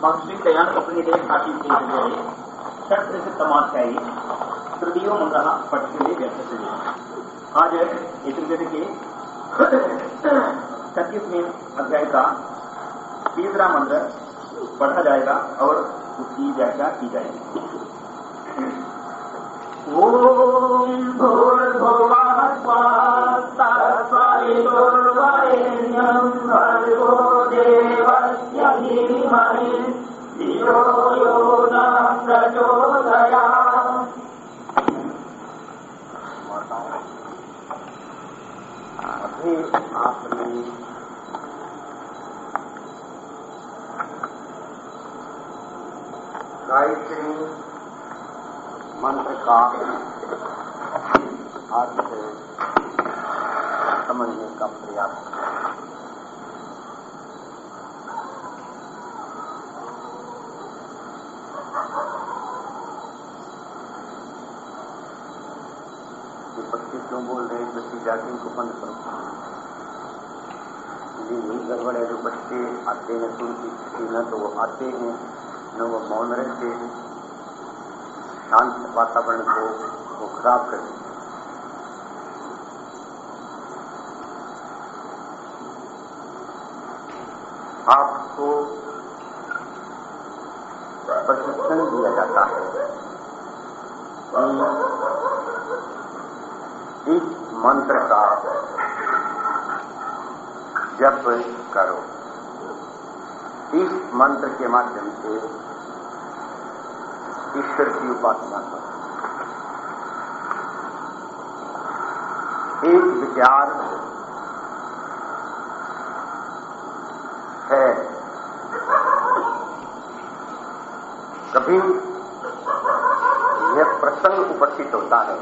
महर्षि दयान कपिले साक्षी षट्त्रिशतमाध्यायी तृतीयो मंत्र पठते व्यक्त आज यजुर्वेद के छत्तीसवें अध्याय का तीसरा मंत्र पढ़ा जाएगा और उसकी व्याख्या की जाएगी। ॐ भूर्भुवः स्वात्तत्सवितुर्वरेण्यम् गायत्री मंत्र का अर्थ समझने का प्रयास बच्चे क्यों बोल रहे हैं? बच्ची जाति को बंद करो। ये यही गड़बड़ है जो बच्चे आते हैं उनकी स्थिति न तो वो आते हैं। न वो मौन रहते हैं, शांत वातावरण को वो खराब कर आपको प्रशिक्षण दिया जाता है कि इस मंत्र का जप करो। इस मंत्र के माध्यम से ईश्वर की उपासना करो। एक विचार है। कभी यह प्रसंग उपस्थित होता है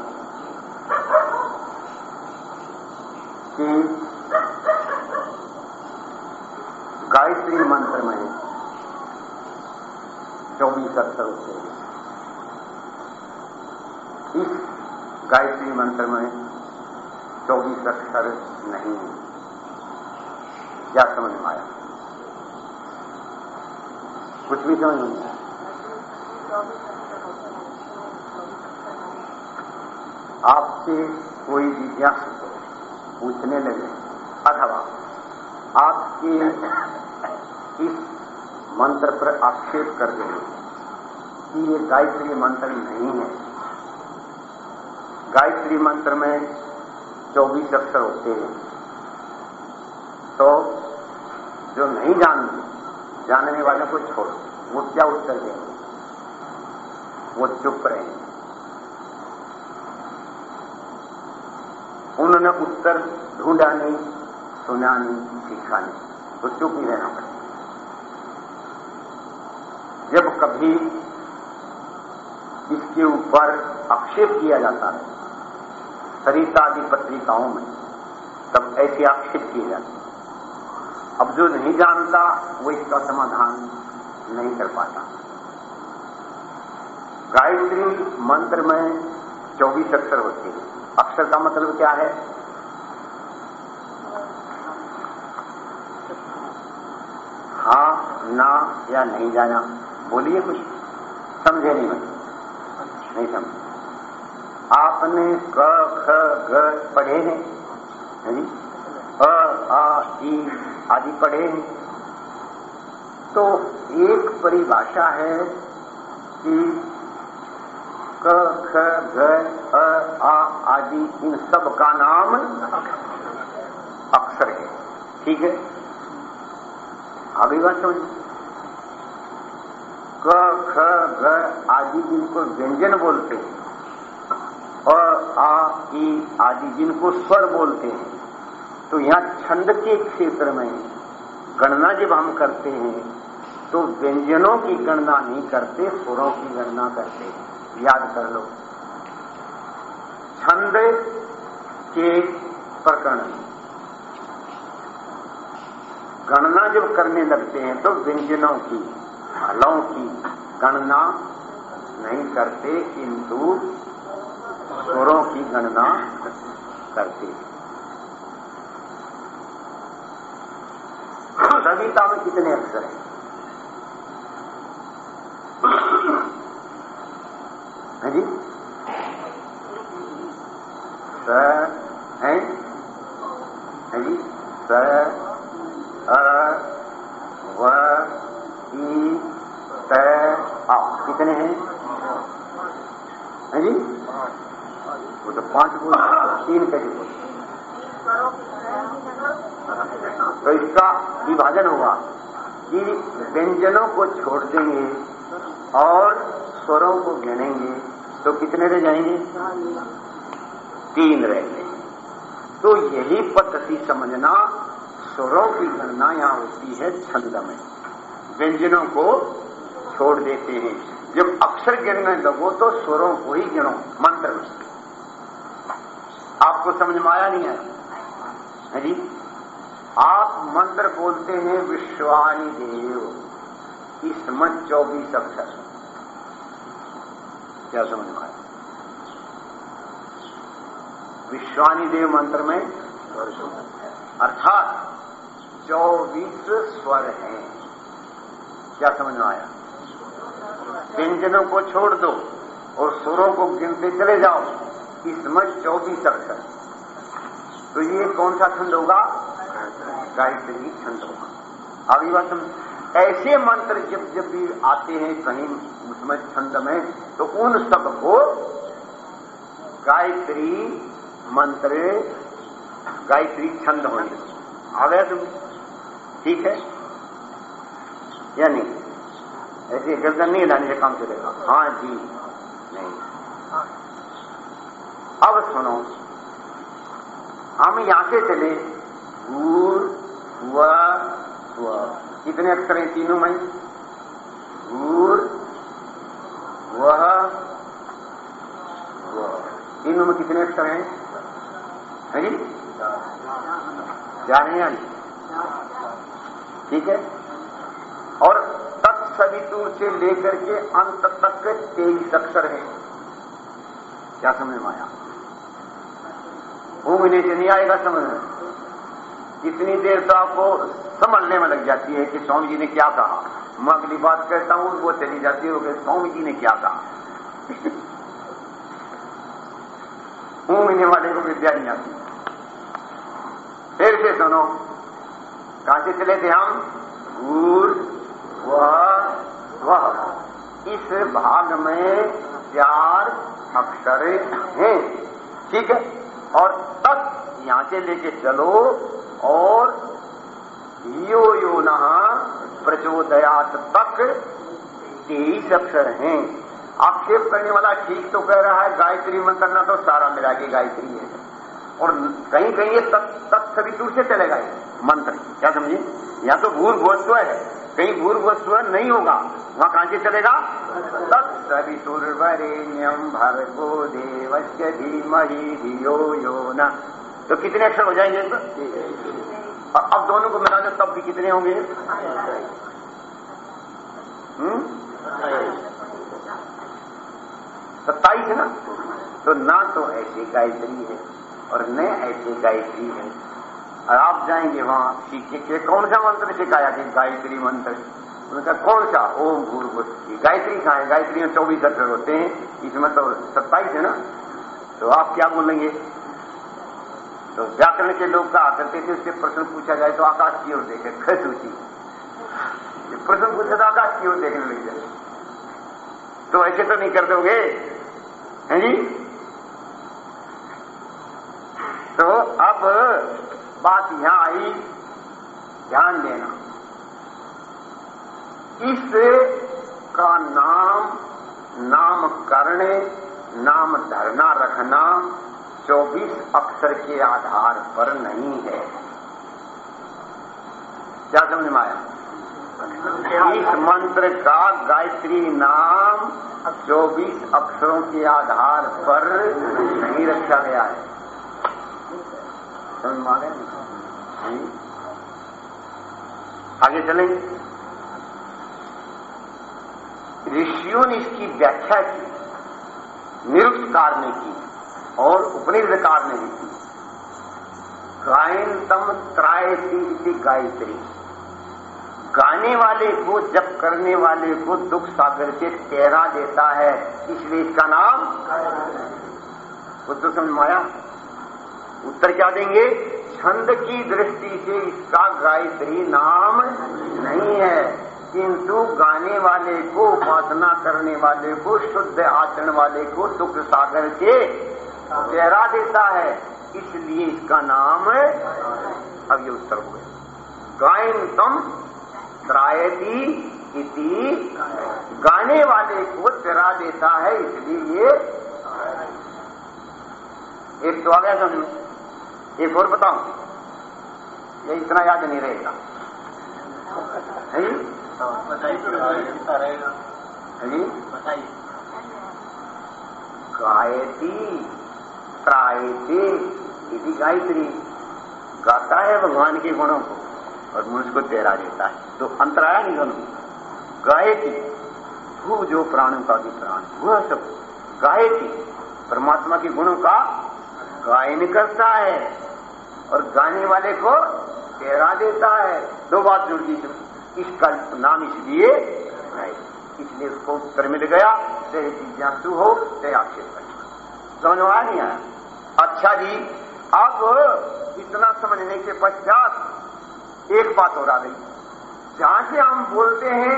कि गायत्री मंत्र में चौबीस अक्षर होते हैं इस गायत्री मंत्र में चौबीस अक्षर नहीं क्या समझ में आया? कुछ भी समझ नहीं आया। आपसे कोई जिज्ञासु पूछने लगे, अथवा आपके इस मंत्र पर आक्षेप कर देंगे कि ये गायत्री मंत्र नहीं है। गायत्री मंत्र में 24 अक्षर होते हैं। तो जो नहीं जानते, जानने वाले को छोड़ो। वो क्या उत्तर देंगे? वो चुप रहेंगे। उन्होंने उत्तर ढूंढा नहीं, सुना नहीं, सीखा नहीं। तो चुप ही रहना पड़ेगा। जब कभी इसके ऊपर आक्षेप किया जाता है। सरिता आदि पत्रिकाओं में तब ऐसे आक्षेप किए जाते हैं। अब जो नहीं जानता, वो इसका समाधान नहीं कर पाता। गायत्री मंत्र में 24 अक्षर होते हैं। अक्षर का मतलब क्या है? हाँ ना या नहीं जाना। बोलिए कुछ। समझे नहीं मैं नहीं समझे आपने क, ख ग पढ़े हैं, है अ, आ, ई आदि पढ़े हैं। तो एक परिभाषा है कि क, ख ग अ, आ आदि इन सब का नाम अक्षर है। ठीक है? अभी बात समझ ख, ग आदि जिनको व्यंजन बोलते हैं अ आ, ई आदि जिनको स्वर बोलते हैं। तो यहाँ छंद के क्षेत्र में गणना जब हम करते हैं तो व्यंजनों की गणना नहीं करते, स्वरों की गणना करते हैं। याद कर लो। छंद के प्रकरण। गणना जब करने लगते हैं तो व्यंजनों की। हलों की गणना नहीं करते, किंतु स्वरों की गणना करते। सविता में कितने अक्षर है जी स है है जी स अ व ई त आ कितने हैं है जी वो तो पाँच बोल तीन कैसे बोल तो इसका विभाजन होगा कि व्यंजनों को छोड़ देंगे और स्वरों को गिनेंगे तो कितने रह जाएँगे? तीन रहेंगे। तो यही पद्धति समझना स्वरों की गणना यहाँ होती है छंद में। व्यंजनों को छोड़ देते हैं। जब अक्षर गिनने लगो तो स्वरों को ही गिनो, मंत्र में। आपको समझ में आया नहीं है? है जी। आप मंत्र बोलते हैं, विश्वानी देव। इस मत चौबीस अक्षर। क्या समझ में आया? विश्वानी देव मंत्र में अर्थात चौबीस स्वर हैं। क्या समझ में आया? व्यंजनों को छोड़ दो और स्वरों को गिनते चले जाओ। इसमें चौबीस अक्षर तो ये कौन सा छंद होगा? गायत्री छंद होगा। अभी बात समझ ऐसे मंत्र जब जब भी आते हैं, कहीं उसमें छंद में तो उन सबको गायत्री मंत्र, गायत्री छंद होंगे आ गया तुम, ठीक है? या नहीं? ऐसे गर्दन नहीं लाने से काम चलेगा। हाँ जी। नहीं। अब सुनो। हम यहाँ से चले। भूर स्व स्व कितने अक्षर हैं? तीनों में। भूर वह तीनों में कितने अक्षर हैं? है जी? जाने या ठीक है? और तत्सवितुर से लेकर के अंत तक तेईस अक्षर हैं। क्या समझ में आया ऊँगने से नहीं आएगा समझ में इतनी देर तो आपको समझने में लग जाती है कि स्वामी जी ने क्या कहा। मैं अगली बात कहता हूँ, वो चली जाती है स्वामी जी ने क्या कहा? ऊँगने वाले को विद्या नहीं आती फिर से सुनो। कहाँ से चले थे हम? गुर, वह इस भाग में चार अक्षर हैं। ठीक है? और यहाँ से लेके चलो और यो यो न प्रचोदयात तक तेईस अक्षर हैं। आक्षेप करने वाला ठीक तो कह रहा है, गायत्री मंत्र ना तो सारा मिला के गायत्री है। और कहीं कहीं ये तत्सवितुर से चलेगा मंत्र। क्या समझिए या तो भूर भोस्व है। कहीं भूर भोस्व नहीं होगा, वहाँ कहाँ से चलेगा? तत्सवितुर्वरेण्यम भर्गो देवस्य धीमहि धियो यो न। तो कितने अक्षर हो जाएँगे और अब दोनों को मिला दो तब भी कितने होंगे? हम्म? सत्ताईस है ना? तो ना तो ऐसे गायत्री है और न ऐसे गायत्री है। और आप जाएँगे वहाँ सीखे के कौन सा मंत्र सिखाया कि गायत्री मंत्र? उनका कौन सा ओम भूर्भुव गायत्री कहाँ है? गायत्री में चौबीस अक्षर होते हैं। इसमें तो सत्ताईस है ना? तो आप क्या बोलेंगे? तो व्याकरण के लोग कहा करते थे उससे प्रश्न पूछा जाए तो आकाश की ओर देखे खस उसी प्रश्न पूछे तो आकाश की ओर देखने लग जाए। तो ऐसे तो नहीं कर दोगे? हैं जी? तो अब बात यहाँ आई, ध्यान देना। इस का नाम, नामकरण, नाम धरना रखना 24 अक्षर के आधार पर नहीं है। क्या समझ में आया? इस मंत्र का गायत्री नाम 24 अक्षरों के आधार पर नहीं रखा गया है। समझ आगे चलेंगे ऋषियों ने इसकी व्याख्या की निरुक्तकार ने की। और उपनिषदकार ने भी की गायनतम त्रायती गायत्री। गाने वाले को, जप करने वाले को दुख सागर से तैरा देता है। इसलिए इसका नाम तो समझ उत्तर क्या देंगे? छंद की दृष्टि से इसका गायत्री नाम नहीं है। किंतु गाने वाले को, उपासना करने वाले को, शुद्ध आचरण वाले को दुख सागर से चेहरा देता है इसलिए इसका नाम है अब ये उत्तर हो गया। गायंतम त्रायती इति। गाने वाले को चरा देता है इसलिए ये एक तो आ गया समझ। में एक और बताऊँ ये इतना याद नहीं रहेगा। है? जी? बताइए। गायती। त्रायते इति गायत्री। गाता है भगवान के गुणों को और मनुष्य को तेरा देता है। तो अंतर आया नहीं दोनों गायती भू जो प्राणों का भी प्राण, वह सब गायती परमात्मा के गुणों का गायन करता है और गाने वाले को तेरा देता है। दो बात जुड़ गई इसका नाम इसलिए इसलिए उसको उत्तर मिल गया। चाहे जिज्ञासु हो चाहे आक्षेप समझ में आया नहीं आया अच्छा जी, अब इतना समझने के पश्चात एक बात और आ गई। जहाँ से हम बोलते हैं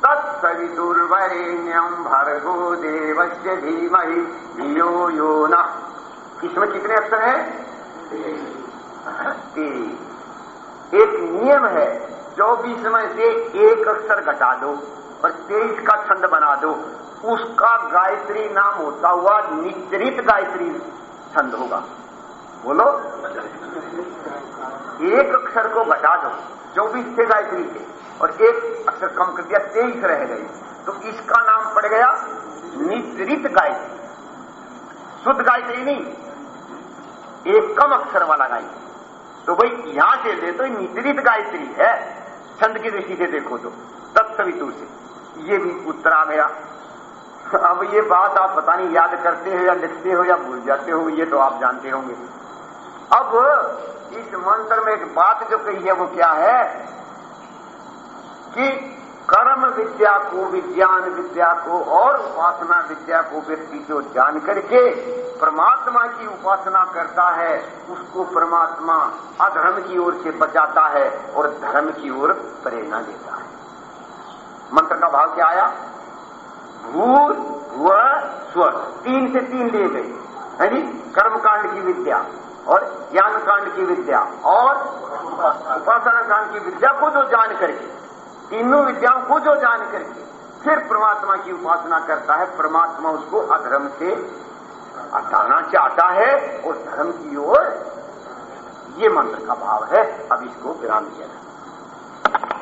तत्सवितुर्वरेण्यम भर्गो देवस्य धीमहि धियो यो न। इसमें कितने अक्षर हैं? एक नियम है, चौबीस में से एक अक्षर घटा दो और तेईस का छंद बना दो। उसका गायत्री नाम होता हुआ निचरित गायत्री। छंद होगा। बोलो। एक अक्षर को घटा दो चौबीस थे गायत्री के और एक अक्षर कम कर दिया, तेईस रह गई। तो इसका नाम पड़ गया निचरित गायत्री। शुद्ध गायत्री नहीं, एक कम अक्षर वाला गायत्री। तो भाई, यहाँ से ले तो निचरित गायत्री है। छंद की दृष्टि से देखो तो तत्सवितु से। ये भी उत्तर आ गया। अब ये बात आप पता नहीं याद करते हो या लिखते हो या भूल जाते हो, ये तो आप जानते होंगे। अब इस मंत्र में एक बात जो कही है, वो क्या है? कि कर्म विद्या को, विज्ञान विद्या को और उपासना विद्या को व्यक्ति जो जान करके परमात्मा की उपासना करता है, उसको परमात्मा अधर्म की ओर से बचाता है और धर्म की ओर प्रेरणा देता है। मंत्र का भाव क्या आया? भूत व स्व, तीन से तीन लिए गए जी? कर्मकांड की विद्या और ज्ञान कांड की विद्या और उपासना कांड की विद्या को जो जान करके, तीनों विद्याओं को जो जान करके, फिर परमात्मा की उपासना करता है। परमात्मा उसको अधर्म से हटाना चाहता है और धर्म की ओर। ये मंत्र का भाव है। अब इसको विराम दिया